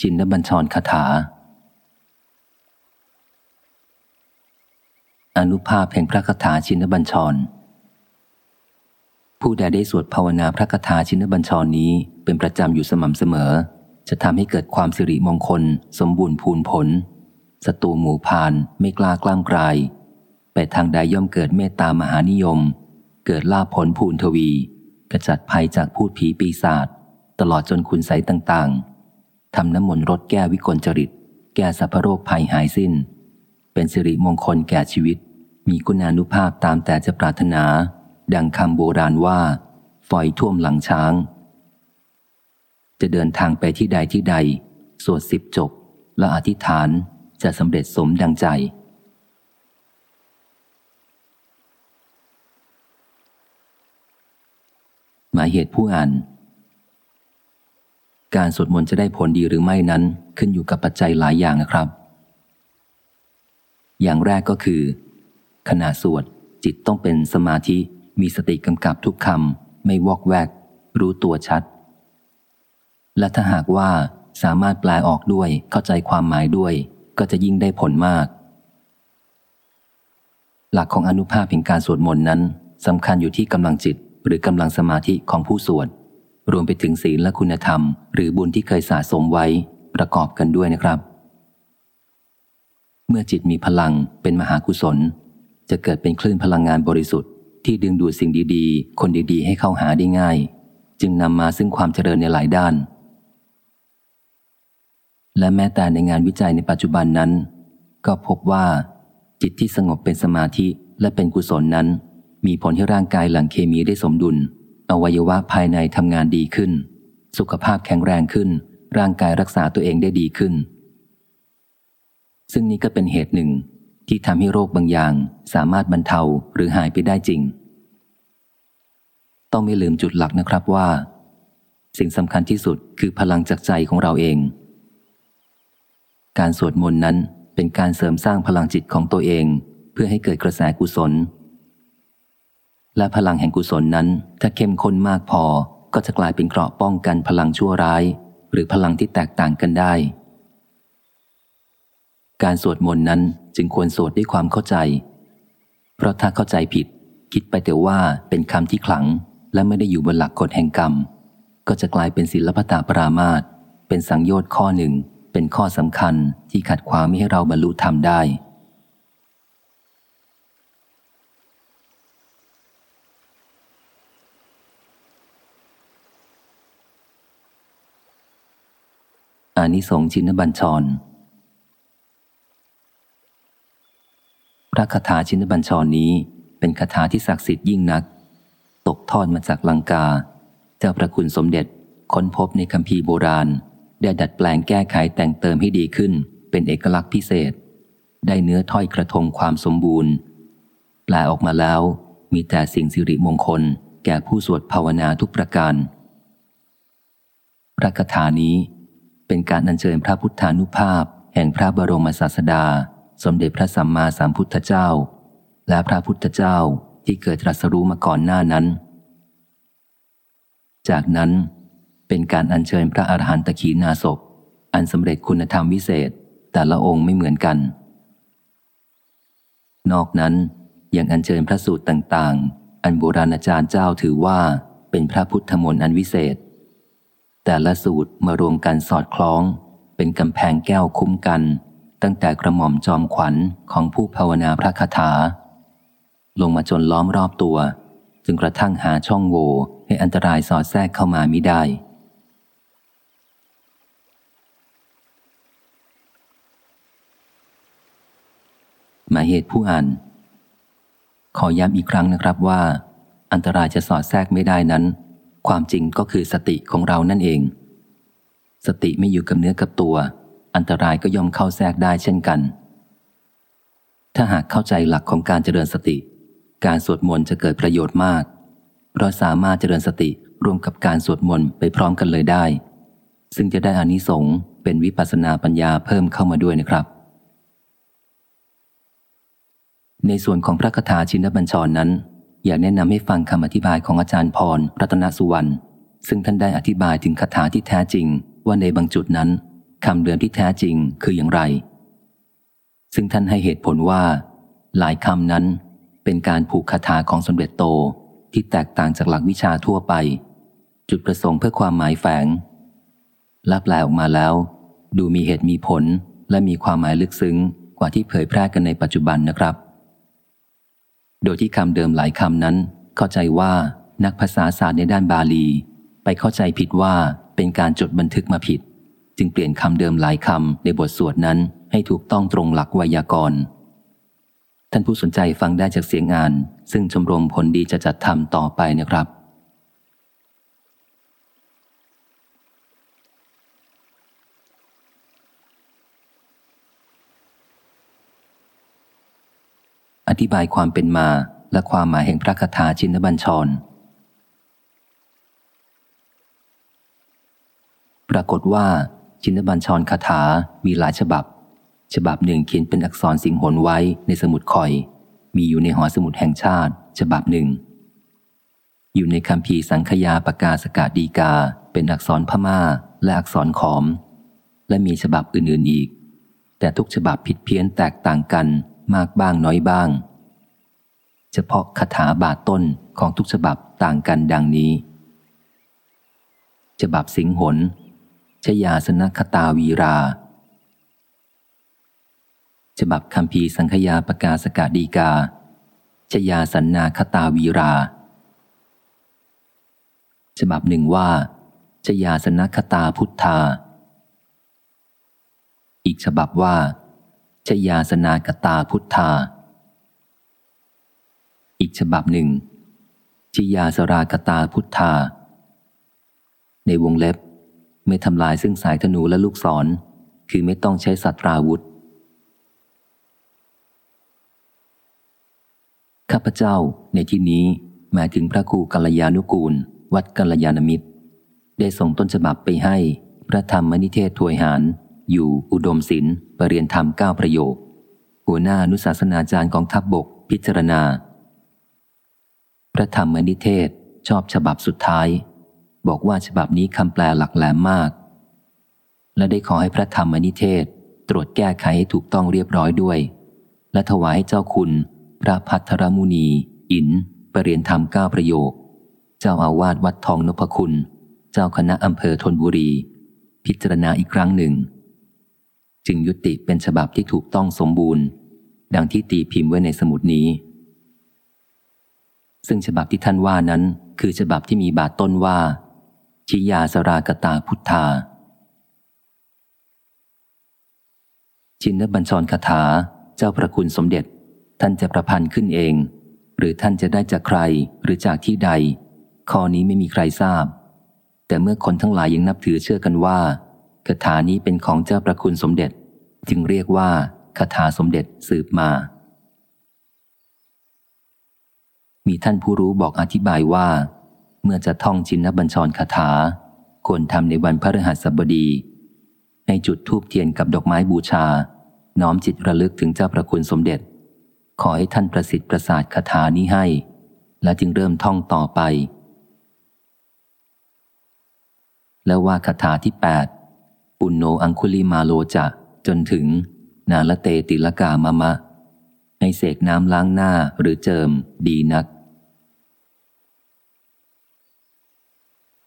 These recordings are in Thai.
ชินบัญชรคาถา อนุภาพแห่งพระคาถาชินบัญชร ผู้ใดได้สวดภาวนาพระคาถาชินบัญชรนี้เป็นประจำอยู่สม่ำเสมอ จะทำให้เกิดความสิริมงคล สมบูรณ์พูนผลศัตรูหมู่พานไม่กล้ากล้ามกลาย ไปทางใดย่อมเกิดเมตตามหานิยม เกิดลาภผลภูนทวี กระจัดภัยจากพูดผีปีศาจตลอดจนคุณใสต่างๆ ทำน้ำมนต์รดแก้วิกลจริต แก้สัพโรคภัยหายสิ้น เป็นสิริมงคลแก่ชีวิต มีกุณานุภาพตามแต่จะปรารถนา ดังคำโบราณว่าฝอยท่วมหลังช้าง จะเดินทางไปที่ใดที่ใด สวดสิบจบ และอธิษฐานจะสำเร็จสมดังใจ หมายเหตุผู้อ่าน การสวดมนต์จะได้ผลดีหรือไม่นั้น ขึ้นอยู่กับปัจจัยหลายอย่างนะครับ อย่างแรกก็คือ ขณะสวดจิตต้องเป็นสมาธิมีสติกำกับทุกคำไม่วอกแวก รู้ตัวชัด และถ้าหากว่าสามารถแปลออกด้วยเข้าใจความหมายด้วย ก็จะยิ่งได้ผลมาก หลักของอนุภาพแห่งการสวดมนต์นั้นสำคัญอยู่ที่กำลังจิตหรือกำลังสมาธิของผู้สวด รวมไปถึงศีลและคุณธรรม หรือบุญที่เคยสะสมไว้ประกอบกันด้วยนะครับ เมื่อจิตมีพลังเป็นมหากุศล จะเกิดเป็นคลื่นพลังงานบริสุทธิ์ ที่ดึงดูดสิ่งดีๆ คนดีๆ ให้เข้าหาได้ง่าย จึงนำมาซึ่งความเจริญในหลายด้าน และแม้แต่ในงานวิจัยในปัจจุบันนั้น ก็พบว่า จิตที่สงบเป็นสมาธิและเป็นกุศลนั้น มีผลให้ร่างกายหลั่งเคมีได้สมดุล อวัยวะภายในทำงานดีขึ้น สุขภาพแข็งแรงขึ้น ร่างกายรักษาตัวเองได้ดีขึ้น ซึ่งนี้ก็เป็นเหตุหนึ่งที่ทำให้โรคบางอย่างสามารถบรรเทาหรือหายไปได้จริง ต้องไม่ลืมจุดหลักนะครับว่า สิ่งสำคัญที่สุดคือพลังจากใจของเราเอง การสวดมนต์นั้นเป็นการเสริมสร้างพลังจิตของตัวเอง เพื่อให้เกิดกระแสกุศล และพลังแห่งกุศลนั้น ถ้าเข้มข้นมากพอ ก็จะกลายเป็นเกราะป้องกันพลังชั่วร้าย หรือพลังที่แตกต่างกันได้ การสวดมนต์นั้นจึงควรสวดด้วยความเข้าใจ เพราะถ้าเข้าใจผิด คิดไปแต่ว่าเป็นคำที่ขลัง และไม่ได้อยู่บนหลักกฎแห่งกรรม ก็จะกลายเป็นศิลปตาปรามาตเป็นสังโยชน์ข้อหนึ่ง เป็นข้อสำคัญที่ขัดขวางไม่ให้เราบรรลุธรรมได้ อานิสงส์ชินบัญชร พระคาถาชินบัญชรนี้เป็นคาถาที่ศักดิ์สิทธิ์ยิ่งนัก ตกทอดมาจากลังกา เจ้าประคุณสมเด็จค้นพบในคำพีร์โบราณ ได้ดัดแปลงแก้ไขแต่งเติมให้ดีขึ้น เป็นเอกลักษณ์พิเศษ ได้เนื้อถ้อยกระทงความสมบูรณ์ แปลออกมาแล้วมีแต่สิ่งสิริมงคล แก่ผู้สวดภาวนาทุกประการพระคาถานี้ เป็นการอัญเชิญพระพุทธานุภาพ แห่งพระบรมศาสดา สมเด็จพระสัมมาสัมพุทธเจ้า และพระพุทธเจ้าที่เกิดตรัสรู้มาก่อนหน้านั้น จากนั้นเป็นการอัญเชิญพระอาหารหันตขีนาศพ อันสำเร็จคุณธรรมวิเศษ แต่ละองค์ไม่เหมือนกัน นอกนั้นยังอัญเชิญพระสูตรต่าง ๆ อันโบราณอาจารย์เจ้าถือว่าเป็นพระพุทธมนต์อันวิเศษ แต่ละสูตรมารวมกันสอดคล้อง เป็นกำแพงแก้วคุ้มกัน ตั้งแต่กระหม่อมจอมขวัญของผู้ภาวนาพระคาถา ลงมาจนล้อมรอบตัวจึงกระทั่งหาช่องโหว่ให้อันตรายสอดแทรกเข้ามามิได้หมายเหตุผู้อ่าน ขอย้ำอีกครั้งนะครับว่า อันตรายจะสอดแทรกไม่ได้นั้น ความจริงก็คือสติของเรานั่นเอง สติไม่อยู่กับเนื้อกับตัว อันตรายก็ย่อมเข้าแทรกได้เช่นกัน ถ้าหากเข้าใจหลักของการเจริญสติ การสวดมนต์จะเกิดประโยชน์มาก เราสามารถเจริญสติร่วมกับการสวดมนต์ไปพร้อมกันเลยได้ ซึ่งจะได้อานิสงส์เป็นวิปัสสนาปัญญาเพิ่มเข้ามาด้วยนะครับ ในส่วนของพระคาถาชินบัญชรนั้น อยากแนะนำให้ฟังคำอธิบายของอาจารย์พรรัตนสุวรรณซึ่งท่านได้อธิบายถึงคาถาที่แท้จริง ว่าในบางจุดนั้นคำเดิมที่แท้จริงคืออย่างไร ซึ่งท่านให้เหตุผลว่า หลายคำนั้นเป็นการผูกคาถาของสมเด็จโตที่แตกต่างจากหลักวิชาทั่วไป จุดประสงค์เพื่อความหมายแฝงและแปลออกมาแล้ว ดูมีเหตุมีผลและมีความหมายลึกซึ้งกว่าที่เผยแพร่กันในปัจจุบันนะครับ โดยที่คำเดิมหลายคำนั้น เข้าใจว่านักภาษาศาสตร์ในด้านบาลี ไปเข้าใจผิดว่าเป็นการจดบันทึกมาผิด จึงเปลี่ยนคำเดิมหลายคำในบทสวดนั้นให้ถูกต้องตรงหลักไวยากรณ์ท่านผู้สนใจฟังได้จากเสียงงาน ซึ่งชมรมผลดีจะจัดทำต่อไปนะครับ อธิบายความเป็นมาและความหมายแห่งพระคาถาชินบัญชร ปรากฏว่า ชินบัญชรคาถามีหลายฉบับ ฉบับหนึ่งเขียนเป็นอักษรสิงหนไว้ในสมุดคอย มีอยู่ในหอสมุดแห่งชาติ ฉบับหนึ่ง อยู่ในคำพีสังขยาปกาสกาดีกา เป็นอักษรพม่าและอักษรขอม และมีฉบับอื่นๆอีก แต่ทุกฉบับผิดเพี้ยนแตกต่างกัน มากบ้างน้อยบ้าง เฉพาะคาถาบาทต้นของทุกฉบับต่างกันดังนี้ ฉบับสิงหนชยาสนคตาวีรา ฉบับคำพีสังขยาปกาสกาดีกา ชยาสันนาคตาวีรา ฉบับหนึ่งว่าชยาสนคตาพุทธา อีกฉบับว่า ชยาสนากตาพุทธา อีกฉบับหนึ่งชยาสรากตาพุทธา ในวงเล็บ ไม่ทำลายซึ่งสายธนูและลูกศร คือไม่ต้องใช้สัตราวุธ ข้าพเจ้าในที่นี้หมายถึงพระครูกัลยาณุกูล วัดกัลยาณมิตร ได้ส่งต้นฉบับไปให้พระธรรมนิเทศถวยหาร อยู่อุดมศิลป์ ปรเริยนธรรมเก้าประโยค หัวหน้านุศาสนาจารย์กองทัพบบกพิจารณา พระธรรมนิเทศชอบฉบับสุดท้าย บอกว่าฉบับนี้คำแปลหลักแหลมมาก และได้ขอให้พระธรรมนิเทศตรวจแก้ไขให้ถูกต้องเรียบร้อยด้วย และถวายให้เจ้าคุณ พระพัทรมุนี อินปรเริยนธรรมเก้าประโยค เจ้าอาวาสวัดทองนพคุณ เจ้าคณะอำเภอธนบุรี พิจารณาอีกครั้งหนึ่ง จึงยุติเป็นฉบับที่ถูกต้องสมบูรณ์ ดังที่ตีพิมพ์ไว้ในสมุดนี้ ซึ่งฉบับที่ท่านว่านั้น คือฉบับที่มีบาทต้นว่าชิยาสรากตาพุทธา ชินบัญชรคาถาเจ้าประคุณสมเด็จ ท่านจะประพันธ์ขึ้นเอง หรือท่านจะได้จากใครหรือจากที่ใด ข้อนี้ไม่มีใครทราบ แต่เมื่อคนทั้งหลายยังนับถือเชื่อกันว่าคาถานี้เป็นของเจ้าประคุณสมเด็จ จึงเรียกว่าคาถาสมเด็จสืบมา มีท่านผู้รู้บอกอธิบายว่า เมื่อจะท่องชินบัญชรคาถา ควรทำในวันพฤหัสบดีให้จุดธูปเทียนกับดอกไม้บูชา น้อมจิตระลึกถึงเจ้าประคุณสมเด็จ ขอให้ท่านประสิทธิ์ประสาทคาถานี้ให้ และจึงเริ่มท่องต่อไป แล้วว่าคาถาที่ 8 ปุณโนอังคุลิมาโลจะ จนถึง นาละเตติลกามะมะ ให้เสกน้ำล้างหน้าหรือเจิมดีนัก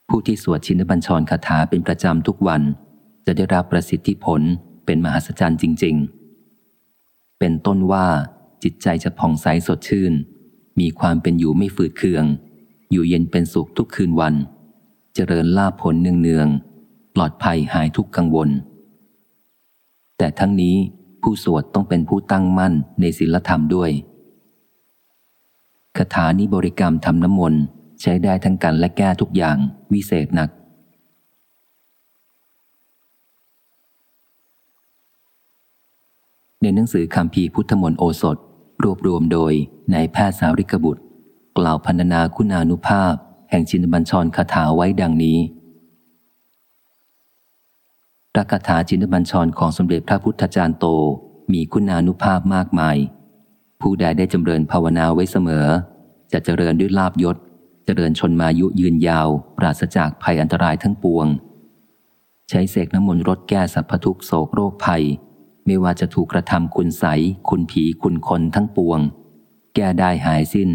ผู้ที่สวดชินบัญชรคาถาเป็นประจำทุกวัน จะได้รับประสิทธิผลเป็นมหัศจรรย์จริง ๆ เป็นต้นว่าจิตใจจะผ่องใสสดชื่น มีความเป็นอยู่ไม่ฝืดเคือง อยู่เย็นเป็นสุขทุกคืนวัน เจริญลาภผลเนืองๆปลอดภัยหายทุกกังวล แต่ทั้งนี้ผู้สวดต้องเป็นผู้ตั้งมั่นในศีลธรรมด้วยคาถานี้บริกรรมทำน้ำมนต์ใช้ได้ทั้งกันและแก้ทุกอย่างวิเศษหนัก ในหนังสือคำพีพุทธมนต์โอสถ รวบรวมโดยนายแพทย์สาริกบุตร กล่าวพันนาคุณานุภาพ แห่งชินบัญชรคาถาไว้ดังนี้ พระคาถาจินบัญชรของสมเด็จพระพุทธจารย์โตมีคุณานุภาพมากมาย ผู้ใดได้จำเริญภาวนาไว้เสมอ จะเจริญด้วยลาบยศ เจริญชนมายุยืนยาว ปราศจากภัยอันตรายทั้งปวง ใช้เสกน้ำมนต์รดแก้สัพพทุกโศกโรคภัย ไม่ว่าจะถูกกระทำคุณใส คุณผีคุณคนทั้งปวง แก้ได้หายสิ้น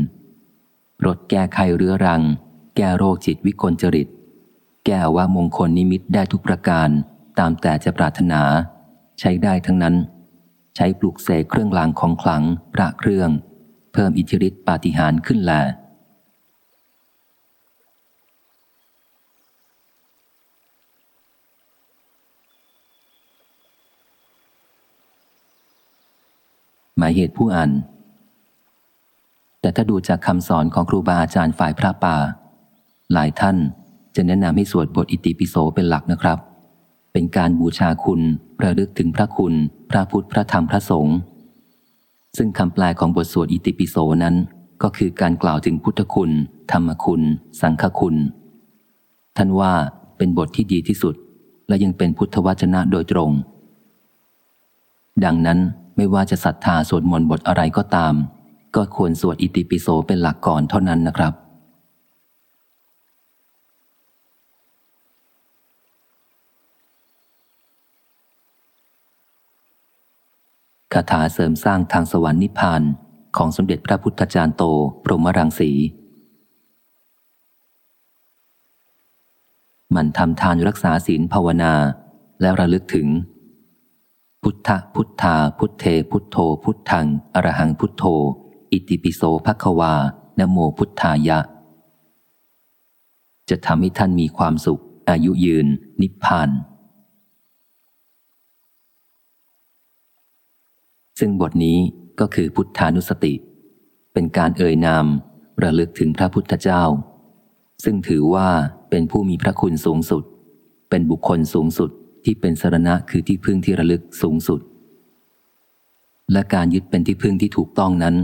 รดแก้ไขเรื้อรัง แก้โรคจิตวิกลจริต แก้ว่ามงคลนิมิตได้ทุกประการ ตามแต่จะปรารถนา ใช้ได้ทั้งนั้น ใช้ปลุกเสกเครื่องรางของขลังพระเครื่อง เพิ่มอิทธิฤทธิปาฏิหาริย์ขึ้นแลหมายเหตุผู้อ่าน แต่ถ้าดูจากคำสอนของครูบาอาจารย์ฝ่ายพระป่า หลายท่านจะแนะนำให้สวดบทอิติปิโสเป็นหลักนะครับ เป็นการบูชาคุณระลึกถึงพระคุณ พระพุทธพระธรรมพระสงฆ์ซึ่งคำแปลของบทสวดอิติปิโสนั้น ก็คือการกล่าวถึงพุทธคุณ ธรรมคุณ สังฆคุณ ท่านว่าเป็นบทที่ดีที่สุด และยังเป็นพุทธวจนะโดยตรง ดังนั้นไม่ว่าจะศรัทธาสวดมนต์บทอะไรก็ตาม ก็ควรสวดอิติปิโสเป็นหลักก่อนเท่านั้นนะครับ คาถาเสริมสร้างทางสวรรค์นิพพานของสมเด็จพระพุทธจารย์โตปรมรังสี มันทำทานรักษาศีลภาวนา และระลึกถึง พุทธพุทธาพุทเทพุทโธพุทธัง อรหังพุทโธ อิติปิโสภควานโมพุทธายะ จะทำให้ท่านมีความสุข อายุยืน นิพพาน ซึ่งบทนี้ก็คือพุทธานุสติ เป็นการเอ่ยนามระลึกถึงพระพุทธเจ้า ซึ่งถือว่าเป็นผู้มีพระคุณสูงสุด เป็นบุคคลสูงสุดที่เป็นสรณะคือที่พึ่งที่ระลึกสูงสุด และการยึดเป็นที่พึ่งที่ถูกต้องนั้น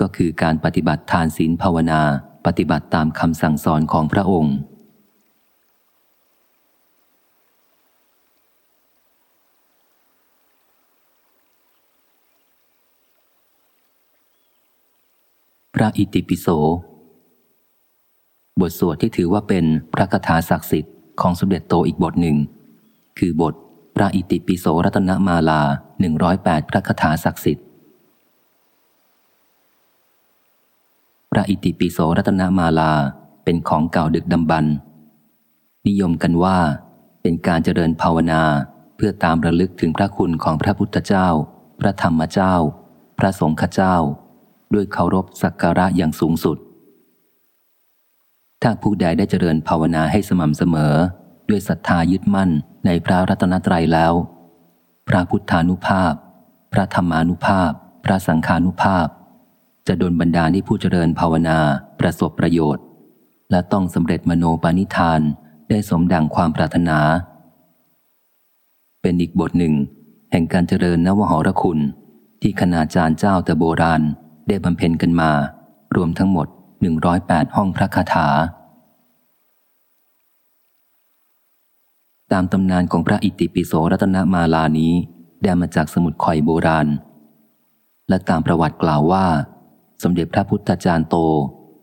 ก็คือการปฏิบัติทานศีลภาวนา ปฏิบัติตามคำสั่งสอนของพระองค์ พระอิติปิโส บทสวดที่ถือว่าเป็นพระคาถาศักดิ์สิทธิ์ของสมเด็จโตอีกบทหนึ่ง คือบทพระอิติปิโสรัตนมาลาหนึ่งร้อยแปดพระคาถาศักดิ์สิทธิ์ พระอิติปิโสรัตนมาลาเป็นของเก่าดึกดำบรรนิยมกันว่าเป็นการเจริญภาวนาเพื่อตามระลึกถึงพระคุณของพระพุทธเจ้า พระธรรมเจ้า พระสงฆ์เจ้า ด้วยเคารพสักการะอย่างสูงสุด ถ้าผู้ใดได้เจริญภาวนาให้สม่ำเสมอ ด้วยศรัทธายึดมั่นในพระรัตนตรัยแล้ว พระพุทธานุภาพ พระธรรมานุภาพ พระสังขานุภาพ จะดลบันดาลให้ผู้เจริญภาวนาประสบประโยชน์ และต้องสำเร็จมโนปานิธานได้สมดังความปรารถนา เป็นอีกบทหนึ่ง แห่งการเจริญนวหรคุณ ที่คณาจารย์เจ้าแต่โบราณ ได้บำเพ็ญกันมา รวมทั้งหมด 108 ห้องพระคาถา ตามตำนานของพระอิติปิโสรัตนมาลานี้ ได้มาจากสมุดข่อยโบราณ และตามประวัติกล่าวว่า สมเด็จพระพุทธจารย์โต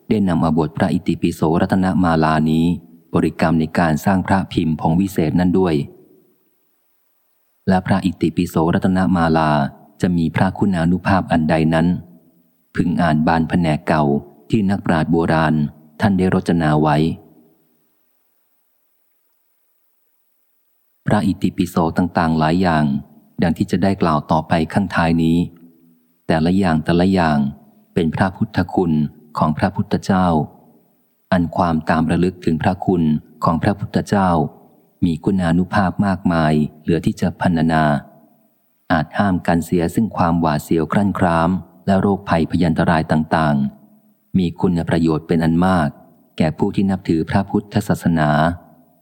ได้นำอาบทพระอิติปิโสรัตนมาลานี้ บริกรรมในการสร้างพระพิมพ์ผงวิเศษนั่นด้วย และพระอิติปิโสรัตนมาลาจะมีพระคุณานุภาพอันใดนั้น พึงอ่านบานแผนกเก่าที่นักปราชญ์โบราณท่านได้รจนาไว้ พระอิติปิโสต่างๆ หลายอย่าง ดังที่จะได้กล่าวต่อไปข้างท้ายนี้ แต่ละอย่างแต่ละอย่างเป็นพระพุทธคุณของพระพุทธเจ้า อันความตามระลึกถึงพระคุณของพระพุทธเจ้า มีคุณานุภาพมากมายเหลือที่จะพันนา อาจห้ามกันเสียซึ่งความหวาดเสียวครั่นคราม และโรคภัยพยันตรายต่างๆ มีคุณประโยชน์เป็นอันมาก แก่ผู้ที่นับถือพระพุทธศาสนา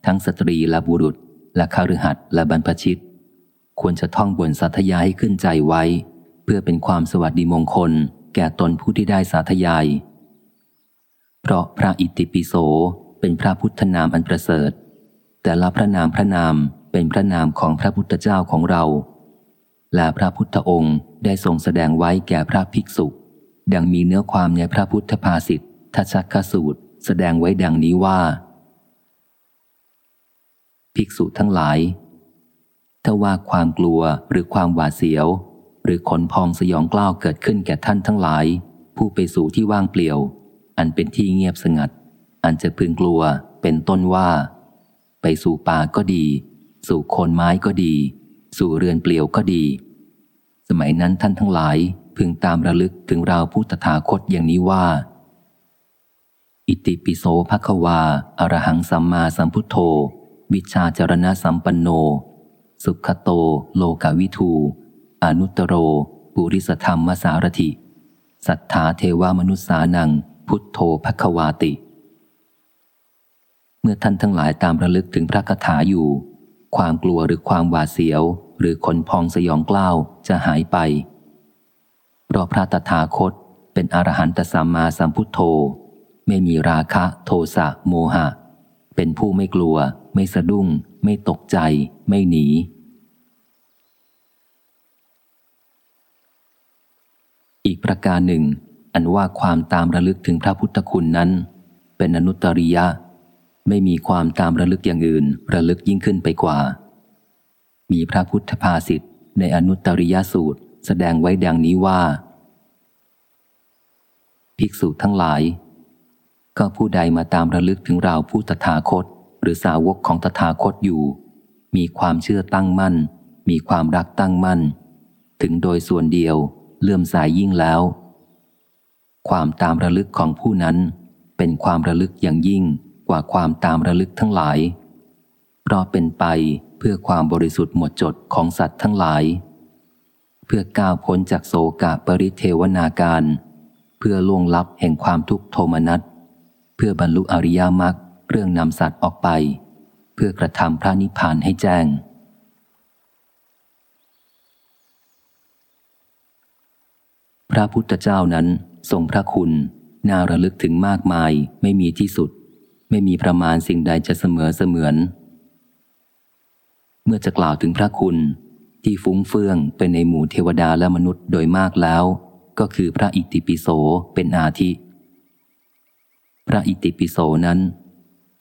ทั้งสตรีและบุรุษ และคาฤหัสและบรรพชิต ควรจะท่องบนสาธยายให้ขึ้นใจไว้ เพื่อเป็นความสวัสดีมงคล แก่ตนผู้ที่ได้สาธยาย เพราะพระอิติปิโสเป็นพระพุทธนามอันประเสริฐ แต่ละพระนามพระนามเป็นพระนามของพระพุทธเจ้าของเรา และพระพุทธองค์ได้ทรงแสดงไว้แก่พระภิกษุ ดังมีเนื้อความในพระพุทธภาษิตทัชกสูตร แสดงไว้ดังนี้ว่า ภิกษุทั้งหลาย ถ้าว่าความกลัวหรือความหวาดเสียว หรือขนพองสยองกล้าวเกิดขึ้นแก่ท่านทั้งหลาย ผู้ไปสู่ที่ว่างเปลี่ยว อันเป็นที่เงียบสงัด อันจะพึงกลัวเป็นต้นว่า ไปสู่ป่าก็ดี สู่โคนไม้ก็ดี สู่เรือนเปลี่ยวก็ดี สมัยนั้นท่านทั้งหลายพึงตามระลึกถึงราวพุทธถาคตอย่างนี้ว่า อิติปิโสภควาอรหังสัมมาสัมพุทโธ วิชาจารณะสัมปันโน สุขโต โลกาวิทูอนุตโร ปุริสธรรมสารถิ สัทธาเทวามนุษสานัง พุทโธภควาติ เมื่อท่านทั้งหลายตามระลึกถึงพระคาถาอยู่ ความกลัวหรือความหวาดเสียว หรือขนพองสยองกล้าวจะหายไป เพราะพระตถาคตเป็นอรหันตสัมมาสัมพุทโธ ไม่มีราคะโทสะโมหะ เป็นผู้ไม่กลัว ไม่สะดุ้ง ไม่ตกใจ ไม่หนี อีกประการหนึ่ง อันว่าความตามระลึกถึงพระพุทธคุณนั้น เป็นอนุตริยะ ไม่มีความตามระลึกอย่างอื่น ระลึกยิ่งขึ้นไปกว่า มีพระพุทธภาษิตในอนุตริยสูตร แสดงไว้ดังนี้ว่า ภิกษุทั้งหลาย ก็ผู้ใดมาตามระลึกถึงเราผู้ตถาคต หรือสาวกของตถาคตอยู่ มีความเชื่อตั้งมั่น มีความรักตั้งมั่น ถึงโดยส่วนเดียวเลื่อมสายยิ่งแล้ว ความตามระลึกของผู้นั้นเป็นความระลึกอย่างยิ่ง ว่าความตามระลึกทั้งหลาย เพราะเป็นไปเพื่อความบริสุทธิ์หมดจดของสัตว์ทั้งหลาย เพื่อก้าวพ้นจากโศกะปริเทวนาการ เพื่อล่วงลับแห่งความทุกขโทมนัส เพื่อบรรลุอริยมรรคเรื่องนำสัตว์ออกไป เพื่อกระทำพระนิพพานให้แจ้งพระพุทธเจ้านั้นทรงพระคุณ น่าระลึกถึงมากมายไม่มีที่สุด ไม่มีประมาณสิ่งใดจะเสมอเสมือน เมื่อจะกล่าวถึงพระคุณที่ฟุ้งเฟื่องไปในหมู่เทวดาและมนุษย์โดยมากแล้ว ก็คือพระอิติปิโสเป็นอาทิ พระอิติปิโสนั้น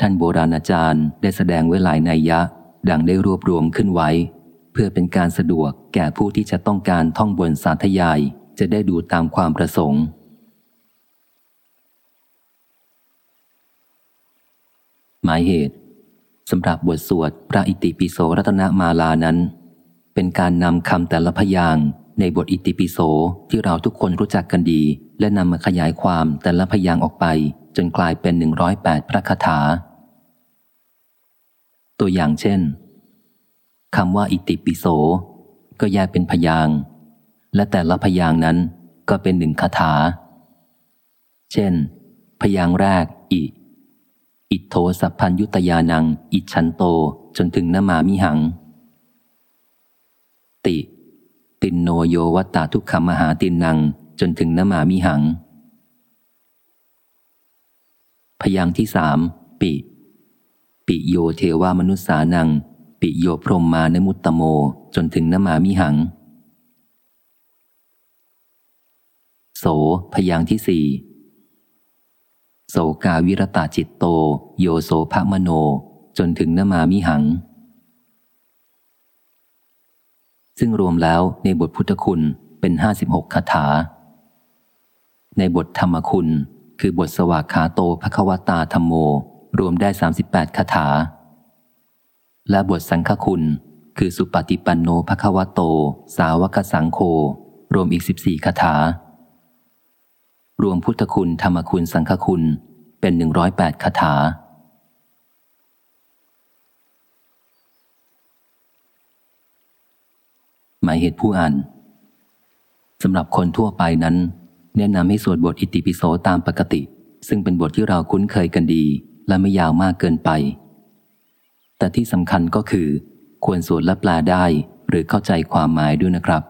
ท่านโบราณอาจารย์ได้แสดงไว้หลายนัยยะ ดังได้รวบรวมขึ้นไว้ เพื่อเป็นการสะดวกแก่ผู้ที่จะต้องการท่องบนสาธยาย จะได้ดูตามความประสงค์ หมายเหตุสำหรับบทสวดพระอิติปิโสรัตนมาลานั้น เป็นการนำคำแต่ละพยางในบทอิติปิโสที่เราทุกคนรู้จักกันดี และนำมาขยายความแต่ละพยางออกไป จนกลายเป็นหนึ่งร้อยแปดพระคาถา ตัวอย่างเช่นคำว่าอิติปิโส ก็แยกเป็นพยางและแต่ละพยางนั้นก็เป็นหนึ่งคาถา เช่น พยางค์แรกอิ อิฏโฐสัพพัญญุตะญาณัง อิจฉันโตจนถึงนมามิหัง ติ ติณโณโยวัฏฏะทุกขัมหาติณณัง จนถึงนมามิหัง พยางค์ที่สามปิ ปิโยเทวะมนุสสานัง ปิโยพรหมานะมุตตะโม จนถึงนมามิหัง โส พยางที่สี่ โสกาวิรตาจิตโต โยโสภมโน จนถึงนมามิหัง ซึ่งรวมแล้วในบทพุทธคุณเป็นห้าสิบหกคาถา ในบทธรรมคุณ คือบทสวากขาโตภควตาธรรมโม รวมได้สามสิบแปดคาถา และบทสังฆคุณ คือสุปฏิปันโนภควโต สาวกสังโฆรวมอีกสิบสี่คาถา รวมพุทธคุณธรรมคุณสังฆคุณเป็นหนึ่งร้อยแปดคาถา หมายเหตุผู้อ่านสำหรับคนทั่วไปนั้น แนะนำให้สวดบทอิติปิโสตามปกติ ซึ่งเป็นบทที่เราคุ้นเคยกันดี และไม่ยาวมากเกินไป แต่ที่สำคัญก็คือ ควรสวดและแปลได้หรือเข้าใจความหมายด้วยนะครับ